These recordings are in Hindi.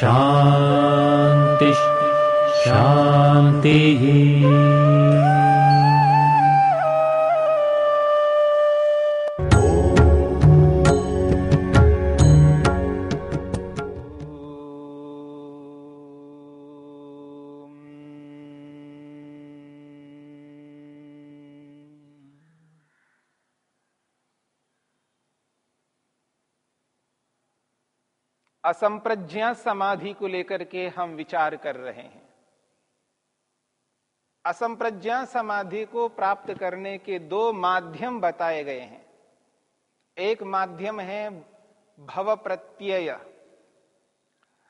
शान्तिः शान्तिः असंप्रज्ञा समाधि को लेकर के हम विचार कर रहे हैं। असंप्रज्ञा समाधि को प्राप्त करने के दो माध्यम बताए गए हैं। एक माध्यम है भव प्रत्यय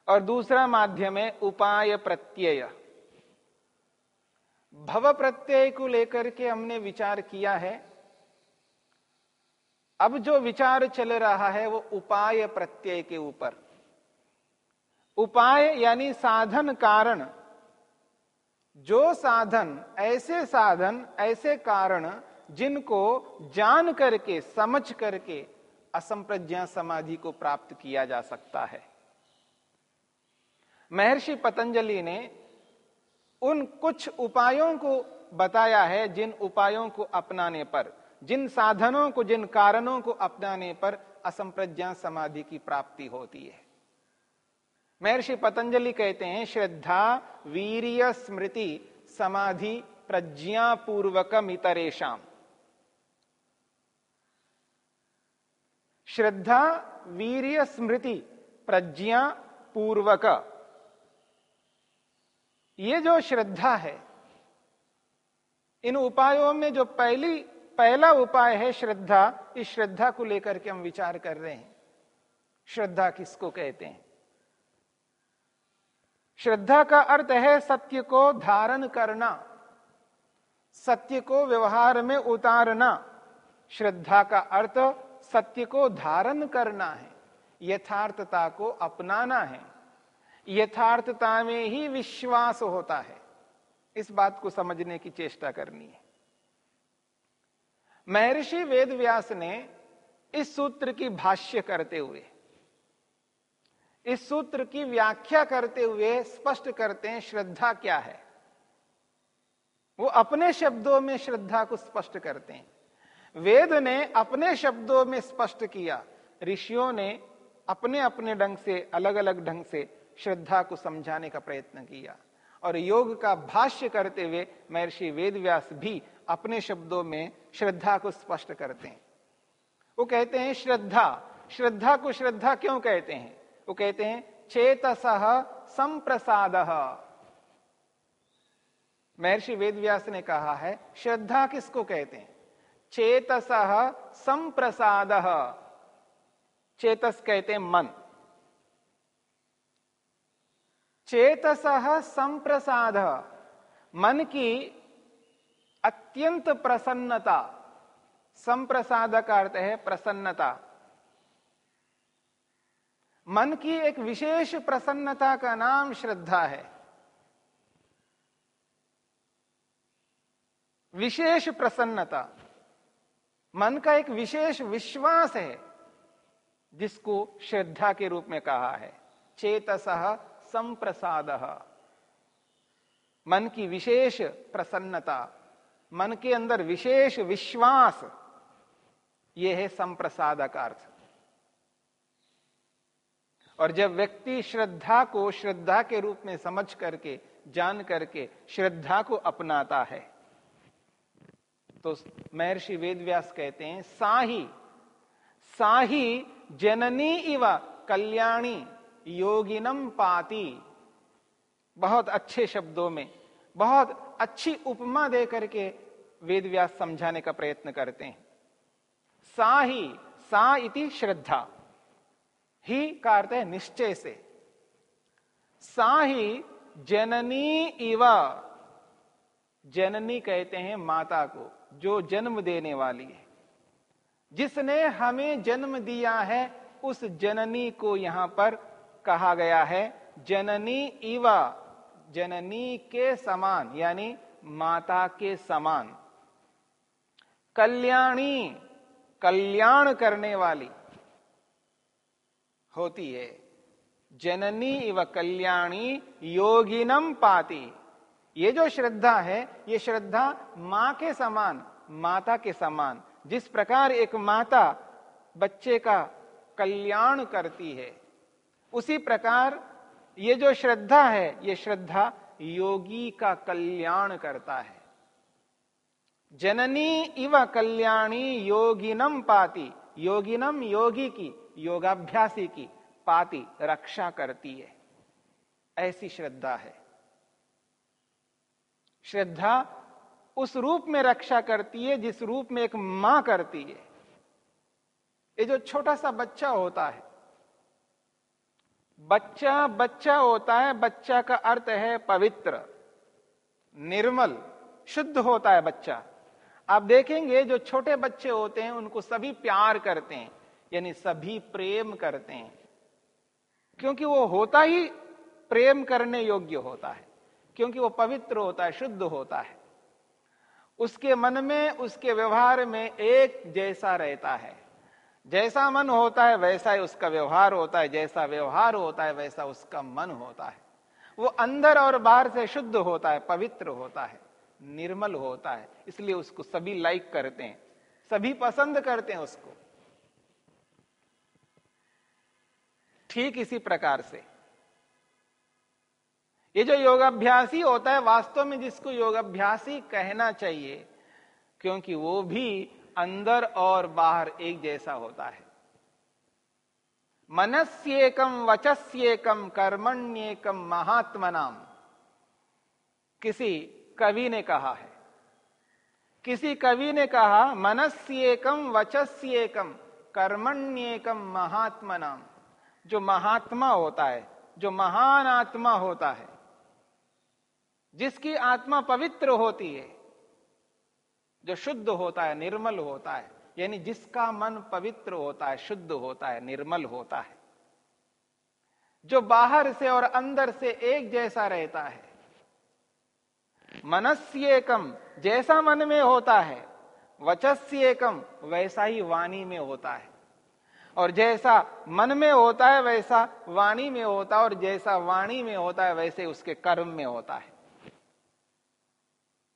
और दूसरा माध्यम है उपाय प्रत्यय। भव प्रत्यय को लेकर के हमने विचार किया है। अब जो विचार चल रहा है वो उपाय प्रत्यय के ऊपर। उपाय यानी साधन कारण। जो साधन, ऐसे साधन, ऐसे कारण जिनको जान करके, समझ करके असंप्रज्ञा समाधि को प्राप्त किया जा सकता है। महर्षि पतंजलि ने उन कुछ उपायों को बताया है, जिन उपायों को अपनाने पर, जिन साधनों को, जिन कारणों को अपनाने पर असंप्रज्ञा समाधि की प्राप्ति होती है। महर्षि पतंजलि कहते हैं, श्रद्धा, वीरिय, स्मृति, समाधि, प्रज्ञा पूर्वकम इतरेशम श्रद्धा, वीरिय, स्मृति, प्रज्ञा पूर्वक। ये जो श्रद्धा है, इन उपायों में जो पहली, पहला उपाय है श्रद्धा, इस श्रद्धा को लेकर के हम विचार कर रहे हैं। श्रद्धा किसको कहते हैं? श्रद्धा का अर्थ है सत्य को धारण करना, सत्य को व्यवहार में उतारना। श्रद्धा का अर्थ सत्य को धारण करना है, यथार्थता को अपनाना है। यथार्थता में ही विश्वास होता है। इस बात को समझने की चेष्टा करनी है। महर्षि वेदव्यास ने इस सूत्र की भाष्य करते हुए इस सूत्र की व्याख्या करते हुए स्पष्ट करते हैं, श्रद्धा क्या है? वो अपने शब्दों में श्रद्धा को स्पष्ट करते हैं। वेद ने अपने शब्दों में स्पष्ट किया। ऋषियों ने अपने अपने ढंग से अलग अलग ढंग से श्रद्धा को समझाने का प्रयत्न किया। और योग का भाष्य करते हुए महर्षि वेदव्यास भी अपने शब्दों में श्रद्धा को स्पष्ट करते हैं। वो कहते हैं, श्रद्धा। श्रद्धा को श्रद्धा क्यों कहते हैं? वो कहते हैं चेतस संप्रसाद। महर्षि वेदव्यास ने कहा है, श्रद्धा किसको कहते हैं? चेतस संप्रसाद। चेतस कहते हैं मन। चेतस संप्रसाद। मन की अत्यंत प्रसन्नता। संप्रसाद का अर्थ है प्रसन्नता। मन की एक विशेष प्रसन्नता का नाम श्रद्धा है। विशेष प्रसन्नता। मन का एक विशेष विश्वास है, जिसको श्रद्धा के रूप में कहा है। चेतस संप्रसाद। मन की विशेष प्रसन्नता, मन के अंदर विशेष विश्वास यह है संप्रसाद का अर्थ। और जब व्यक्ति श्रद्धा को श्रद्धा के रूप में समझ करके, जान करके श्रद्धा को अपनाता है तो महर्षि वेदव्यास कहते हैं, साही साही जननी इव कल्याणी योगिनम पाती। बहुत अच्छे शब्दों में, बहुत अच्छी उपमा दे करके वेदव्यास समझाने का प्रयत्न करते हैं। साही, सा इति श्रद्धा। ही का अर्थ है निश्चय से। सा ही जननी इव, जननी कहते हैं माता को, जो जन्म देने वाली है। जिसने हमें जन्म दिया है, उस जननी को यहाँ पर कहा गया है, जननी इवा, जननी के समान, यानी माता के समान। कल्याणी, कल्याण करने वाली होती है। जननी इव कल्याणी योगिनम पाती। ये जो श्रद्धा है, ये श्रद्धा माँ के समान, माता के समान। जिस प्रकार एक माता बच्चे का कल्याण करती है, उसी प्रकार ये जो श्रद्धा है, ये श्रद्धा योगी का कल्याण करता है। जननी इव कल्याणी योगिनम पाती। योगिनम योगी की। योगाभ्यासी की पाती रक्षा करती है। ऐसी श्रद्धा है। श्रद्धा उस रूप में रक्षा करती है जिस रूप में एक माँ करती है। ये जो छोटा सा बच्चा होता है, बच्चा बच्चा होता है, बच्चा का अर्थ है पवित्र, निर्मल, शुद्ध होता है बच्चा। आप देखेंगे जो छोटे बच्चे होते हैं, उनको सभी प्यार करते हैं। यानी सभी प्रेम करते हैं। क्योंकि वो होता ही प्रेम करने योग्य होता है। क्योंकि वो पवित्र होता है, शुद्ध होता है। उसके मन में, उसके व्यवहार में एक जैसा रहता है। जैसा मन होता है, वैसा ही उसका व्यवहार होता है। जैसा व्यवहार होता है, वैसा उसका मन होता है। वो अंदर और बाहर से शुद्ध होता है, पवित्र होता है, निर्मल होता है। इसलिए उसको सभी लाइक करते हैं। सभी पसंद करते हैं उसको। ठीक इसी प्रकार से। ये जो योगाभ्यासी होता है, वास्तव में जिसको योगाभ्यासी कहना चाहिए, क्योंकि वो भी अंदर और बाहर एक जैसा होता है। मनस्येकम वचस्येकम कर्मण्येकम महात्मनाम किसी कवि ने कहा है। किसी कवि ने कहा मनस्येकम वचस्येकम कर्मण्येकम महात्मनाम जो महात्मा होता है, जो महान आत्मा होता है, जिसकी आत्मा पवित्र होती है, जो शुद्ध होता है, निर्मल होता है, यानी जिसका मन पवित्र होता है, शुद्ध होता है, निर्मल होता है, जो बाहर से और अंदर से एक जैसा रहता है, मनस्येकम जैसा मन में होता है, वचस्येकम वैसा ही वाणी में होता है। और जैसा मन में होता है वैसा वाणी में होता है, और जैसा वाणी में होता है वैसे उसके कर्म में होता है।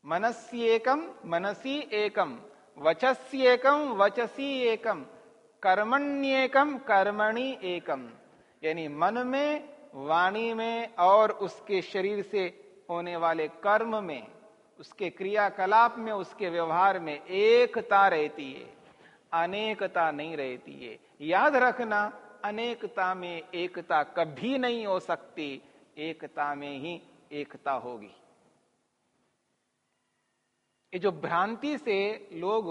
मनस्येकम मनसी एकम वचस्येकम वचसी एकम कर्मण्येकम कर्मणि एकम। यानी मन में, वाणी में और उसके शरीर से होने वाले कर्म में, उसके क्रियाकलाप में, उसके व्यवहार में एकता रहती है। अनेकता नहीं रहती है। याद रखना, अनेकता में एकता कभी नहीं हो सकती, एकता में ही एकता होगी। ये जो भ्रांति से लोग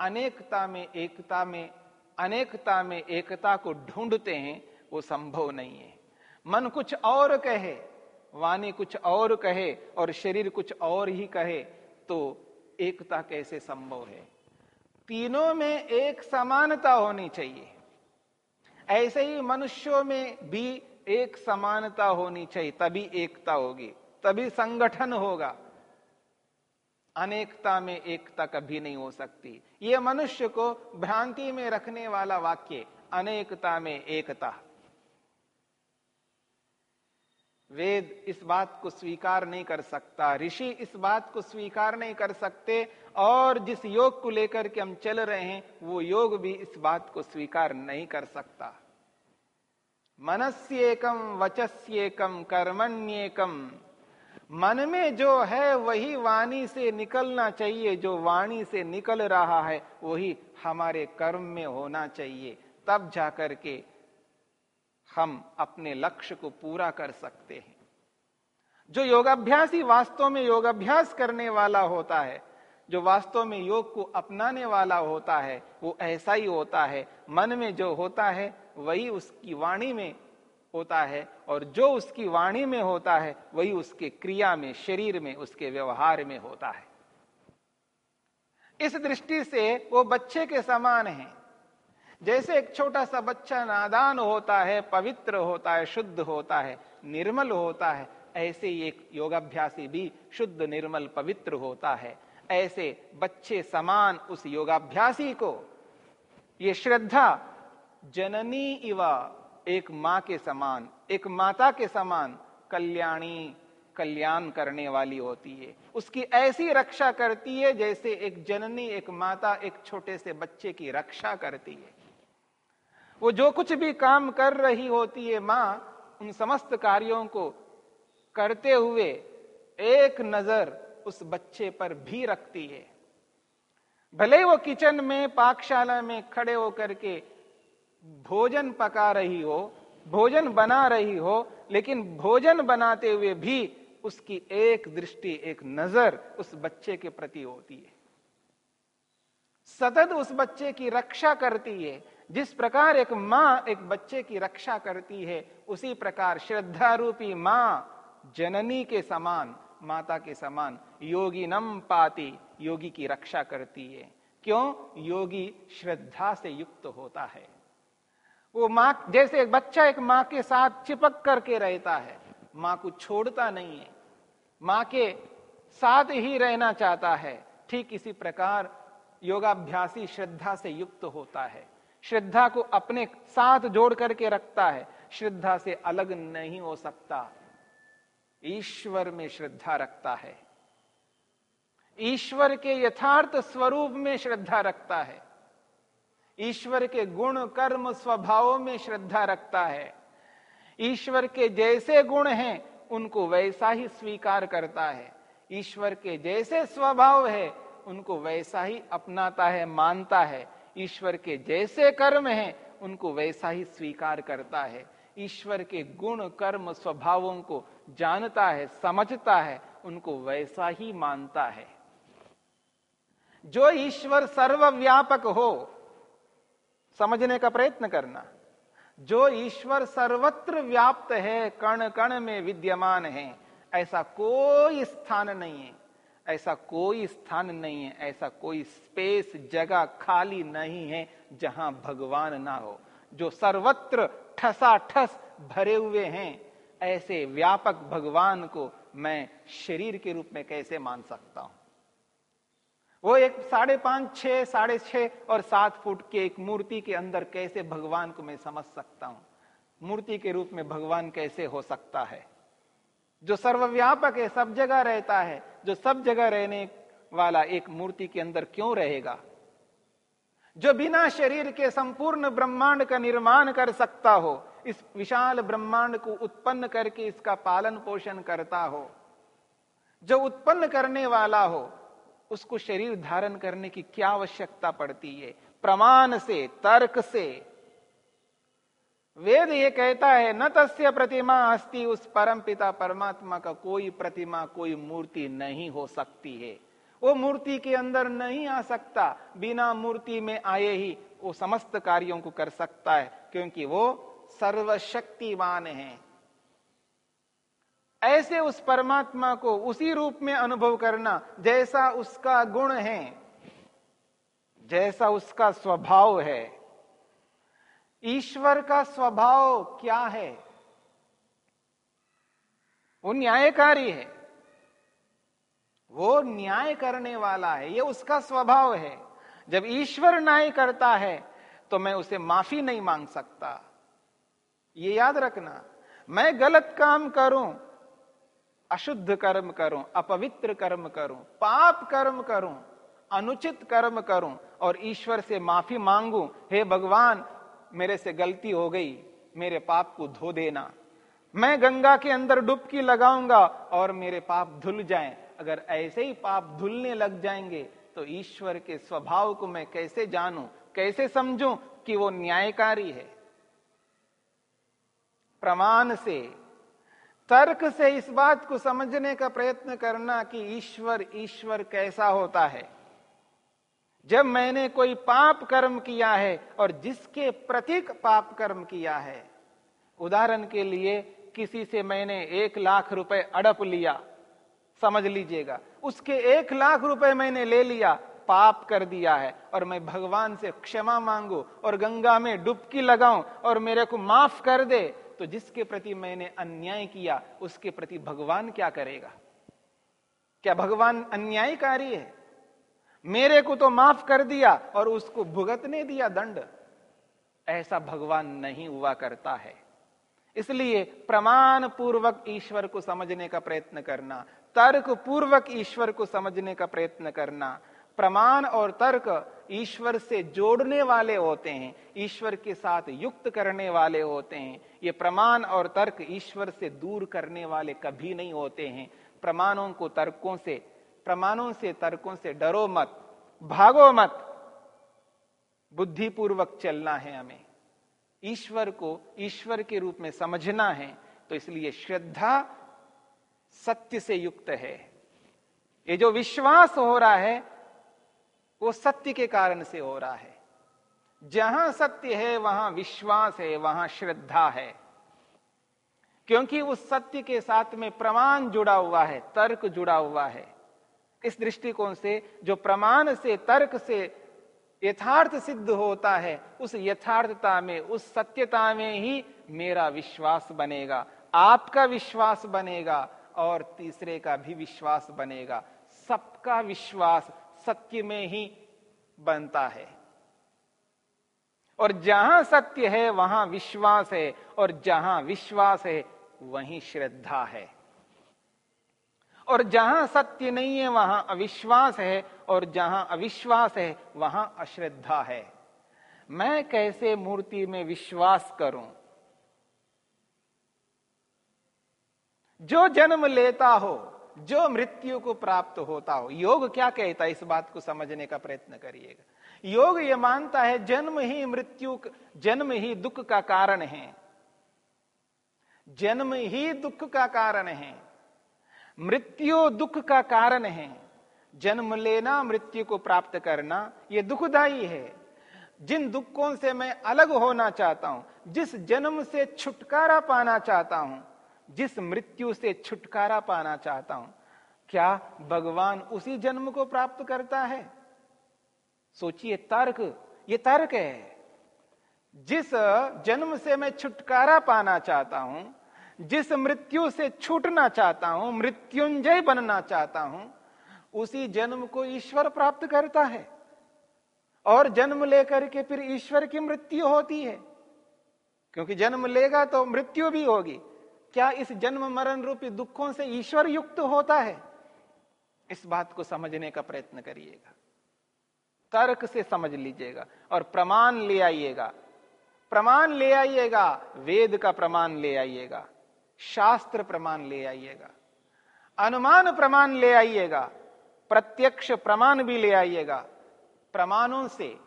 अनेकता में एकता में, अनेकता में एकता को ढूंढते हैं, वो संभव नहीं है। मन कुछ और कहे, वाणी कुछ और कहे और शरीर कुछ और ही कहे तो एकता कैसे संभव है? तीनों में एक समानता होनी चाहिए। ऐसे ही मनुष्यों में भी एक समानता होनी चाहिए, तभी एकता होगी, तभी संगठन होगा। अनेकता में एकता कभी नहीं हो सकती। ये मनुष्य को भ्रांति में रखने वाला वाक्य, अनेकता में एकता। वेद इस बात को स्वीकार नहीं कर सकता, ऋषि इस बात को स्वीकार नहीं कर सकते, और जिस योग को लेकर के हम चल रहे हैं, वो योग भी इस बात को स्वीकार नहीं कर सकता। मनस्येकम वचस्येकम कर्मण्येकम मन में जो है, वही वाणी से निकलना चाहिए, जो वाणी से निकल रहा है, वही हमारे कर्म में होना चाहिए। तब जाकर के हम अपने लक्ष्य को पूरा कर सकते हैं। जो योगाभ्यासी वास्तव में योगाभ्यास करने वाला होता है, जो वास्तव में योग को अपनाने वाला होता है, वो ऐसा ही होता है। मन में जो होता है, वही उसकी वाणी में होता है और जो उसकी वाणी में होता है, वही उसके क्रिया में, शरीर में, उसके व्यवहार में होता है। इस दृष्टि से वो बच्चे के समान है। जैसे एक छोटा सा बच्चा नादान होता है, पवित्र होता है, शुद्ध होता है, निर्मल होता है, ऐसे ही एक योगाभ्यासी भी शुद्ध, निर्मल, पवित्र होता है। ऐसे बच्चे समान उस योगाभ्यासी को। ये श्रद्धा जननी इवा, एक माँ के समान, एक माता के समान कल्याणी, कल्याण करने वाली होती है। उसकी ऐसी रक्षा करती है जैसे एक जननी, एक माता एक छोटे से बच्चे की रक्षा करती है। वो जो कुछ भी काम कर रही होती है माँ, उन समस्त कार्यों को करते हुए एक नज़र उस बच्चे पर भी रखती है। भले वो किचन में, पाकशाला में खड़े होकर के भोजन पका रही हो, भोजन बना रही हो, लेकिन भोजन बनाते हुए भी उसकी एक दृष्टि, एक नज़र उस बच्चे के प्रति होती है। सतत उस बच्चे की रक्षा करती है। जिस प्रकार एक माँ एक बच्चे की रक्षा करती है, उसी प्रकार श्रद्धा रूपी माँ जननी के समान, माता के समान योगी नम पाती, योगी की रक्षा करती है। क्यों? योगी श्रद्धा से युक्त होता है। वो माँ, जैसे एक बच्चा एक माँ के साथ चिपक करके रहता है, माँ को छोड़ता नहीं है। माँ के साथ ही रहना चाहता है, ठीक इसी प्रकार योगाभ्यासी श्रद्धा से युक्त होता है। श्रद्धा को अपने साथ जोड़ करके रखता है। श्रद्धा से अलग नहीं हो सकता। ईश्वर में श्रद्धा रखता है। ईश्वर के यथार्थ स्वरूप में श्रद्धा रखता है। ईश्वर के गुण, कर्म, स्वभावों में श्रद्धा रखता है। ईश्वर के जैसे गुण हैं, उनको वैसा ही स्वीकार करता है। ईश्वर के जैसे स्वभाव है, उनको वैसा ही अपनाता है, मानता है। ईश्वर के जैसे कर्म हैं, उनको वैसा ही स्वीकार करता है। ईश्वर के गुण, कर्म, स्वभावों को जानता है, समझता है, उनको वैसा ही मानता है। जो ईश्वर सर्वव्यापक हो, समझने का प्रयत्न करना। जो ईश्वर सर्वत्र व्याप्त है कण कण में विद्यमान है, ऐसा कोई स्थान नहीं है। ऐसा कोई स्थान नहीं है, ऐसा कोई स्पेस जगह खाली नहीं है जहाँ भगवान ना हो, जो सर्वत्र ठसा ठस भरे हुए हैं। ऐसे व्यापक भगवान को मैं शरीर के रूप में कैसे मान सकता हूँ? वो एक साढ़े पाँच, छह, साढ़े छह और सात फुट के एक मूर्ति के अंदर कैसे भगवान को मैं समझ सकता हूँ? मूर्ति के रूप में भगवान कैसे हो सकता है? जो सर्वव्यापक है, सब जगह रहता है जो सब जगह रहने वाला एक मूर्ति के अंदर क्यों रहेगा? जो बिना शरीर के संपूर्ण ब्रह्मांड का निर्माण कर सकता हो, इस विशाल ब्रह्मांड को उत्पन्न करके इसका पालन पोषण करता हो, जो उत्पन्न करने वाला हो, उसको शरीर धारण करने की क्या आवश्यकता पड़ती है? प्रमाण से, तर्क से वेद ये कहता है, न तस्य प्रतिमा अस्ति, उस परम पिता परमात्मा का कोई प्रतिमा, कोई मूर्ति नहीं हो सकती है। वो मूर्ति के अंदर नहीं आ सकता, बिना मूर्ति में आए ही वो समस्त कार्यों को कर सकता है, क्योंकि वो सर्वशक्तिवान है। ऐसे उस परमात्मा को उसी रूप में अनुभव करना जैसा उसका गुण है, जैसा उसका स्वभाव है। ईश्वर का स्वभाव क्या है? वो न्यायकारी है। वो न्याय करने वाला है, ये उसका स्वभाव है। जब ईश्वर न्याय करता है तो मैं उसे माफ़ी नहीं मांग सकता। ये याद रखना, मैं गलत काम करूँ, अशुद्ध कर्म करूँ, अपवित्र कर्म करूँ, पाप कर्म करूँ, अनुचित कर्म करूँ और ईश्वर से माफ़ी मांगू, हे भगवान मेरे से गलती हो गई, मेरे पाप को धो देना। मैं गंगा के अंदर डुबकी लगाऊँगा और मेरे पाप धुल जाएँ। अगर ऐसे ही पाप धुलने लग जाएँगे तो ईश्वर के स्वभाव को मैं कैसे जानूं, कैसे समझूं कि वो न्यायकारी है? प्रमाण से, तर्क से इस बात को समझने का प्रयत्न करना कि ईश्वर ईश्वर कैसा होता है। जब मैंने कोई पाप कर्म किया है और जिसके प्रतीक पाप कर्म किया है, उदाहरण के लिए किसी से मैंने एक लाख रुपए अड़प लिया, समझ लीजिएगा, उसके एक लाख रुपए मैंने ले लिया, पाप कर दिया है, और मैं भगवान से क्षमा मांगू और गंगा में डुबकी लगाऊँ और मेरे को माफ़ कर दे तो जिसके प्रति मैंने अन्याय किया, उसके प्रति भगवान क्या करेगा? क्या भगवान अन्यायकारी है? मेरे को तो माफ़ कर दिया और उसको भुगतने दिया दंड। ऐसा भगवान नहीं हुआ करता है। इसलिए प्रमाण पूर्वक ईश्वर को समझने का प्रयत्न करना तर्क पूर्वक ईश्वर को समझने का प्रयत्न करना, प्रमाण और तर्क ईश्वर से जोड़ने वाले होते हैं, ईश्वर के साथ युक्त करने वाले होते हैं। ये प्रमाण और तर्क ईश्वर से दूर करने वाले कभी नहीं होते हैं। प्रमाणों को तर्कों से प्रमाणों से, तर्कों से, डरो मत, भागो मत। बुद्धिपूर्वक चलना है हमें। ईश्वर को, ईश्वर के रूप में समझना है तो इसलिए श्रद्धा सत्य से युक्त है। ये जो विश्वास हो रहा है, वो सत्य के कारण से हो रहा है। जहाँ सत्य है, वहाँ विश्वास है, वहाँ श्रद्धा है। क्योंकि उस सत्य के साथ में प्रमाण जुड़ा हुआ है, तर्क जुड़ा हुआ है। इस दृष्टिकोण से जो प्रमाण से, तर्क से यथार्थ सिद्ध होता है, उस यथार्थता में, उस सत्यता में ही मेरा विश्वास बनेगा, आपका विश्वास बनेगा और तीसरे का भी विश्वास बनेगा। सबका विश्वास सत्य में ही बनता है। और जहाँ सत्य है, वहाँ विश्वास है और जहाँ विश्वास है, वहीं श्रद्धा है। और जहाँ सत्य नहीं है, वहाँ अविश्वास है, और जहाँ अविश्वास है, वहाँ अश्रद्धा है। मैं कैसे मूर्ति में विश्वास करूँ? जो जन्म लेता हो, जो मृत्यु को प्राप्त होता हो, योग क्या कहता है? इस बात को समझने का प्रयत्न करिएगा। योग ये मानता है, जन्म ही मृत्यु, जन्म ही दुख का कारण है। जन्म ही दुख का कारण है। मृत्यु दुख का कारण है। जन्म लेना, मृत्यु को प्राप्त करना यह दुखदाई है। जिन दुखों से मैं अलग होना चाहता हूँ, जिस जन्म से छुटकारा पाना चाहता हूँ, जिस मृत्यु से छुटकारा पाना चाहता हूँ, क्या भगवान उसी जन्म को प्राप्त करता है? सोचिए, तर्क, ये तर्क है। जिस जन्म से मैं छुटकारा पाना चाहता हूँ जिस मृत्यु से छूटना चाहता हूँ, मृत्युंजय बनना चाहता हूँ, उसी जन्म को ईश्वर प्राप्त करता है। और जन्म लेकर के फिर ईश्वर की मृत्यु होती है। क्योंकि जन्म लेगा तो मृत्यु भी होगी। क्या इस जन्म मरण रूपी दुखों से ईश्वर युक्त होता है? इस बात को समझने का प्रयत्न करिएगा। तर्क से समझ लीजिएगा और प्रमाण ले आइएगा। प्रमाण ले आइएगा, वेद का प्रमाण ले आइएगा। शास्त्र प्रमाण ले आइएगा। अनुमान प्रमाण ले आइएगा। प्रत्यक्ष प्रमाण भी ले आइएगा। प्रमाणों से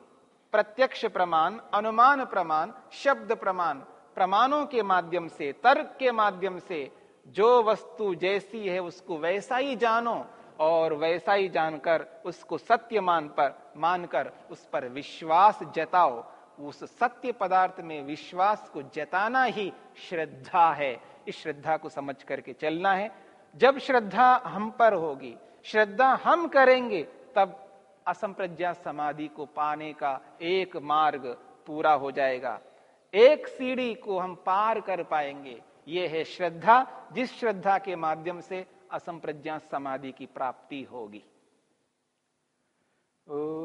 प्रत्यक्ष प्रमाण, अनुमान प्रमाण, शब्द प्रमाण, प्रमाणों के माध्यम से, तर्क के माध्यम से, जो वस्तु जैसी है उसको वैसा ही जानो और वैसा ही जानकर उसको सत्य मान पर, मानकर उस पर विश्वास जताओ। उस सत्य पदार्थ में विश्वास को जताना ही श्रद्धा है। इस श्रद्धा को समझ करके चलना है। जब श्रद्धा हम पर होगी, श्रद्धा हम करेंगे, तब असंप्रज्ञा समाधि को पाने का एक मार्ग पूरा हो जाएगा। एक सीढ़ी को हम पार कर पाएँगे, ये है श्रद्धा। जिस श्रद्धा के माध्यम से असंप्रज्ञा समाधि की प्राप्ति होगी। ओ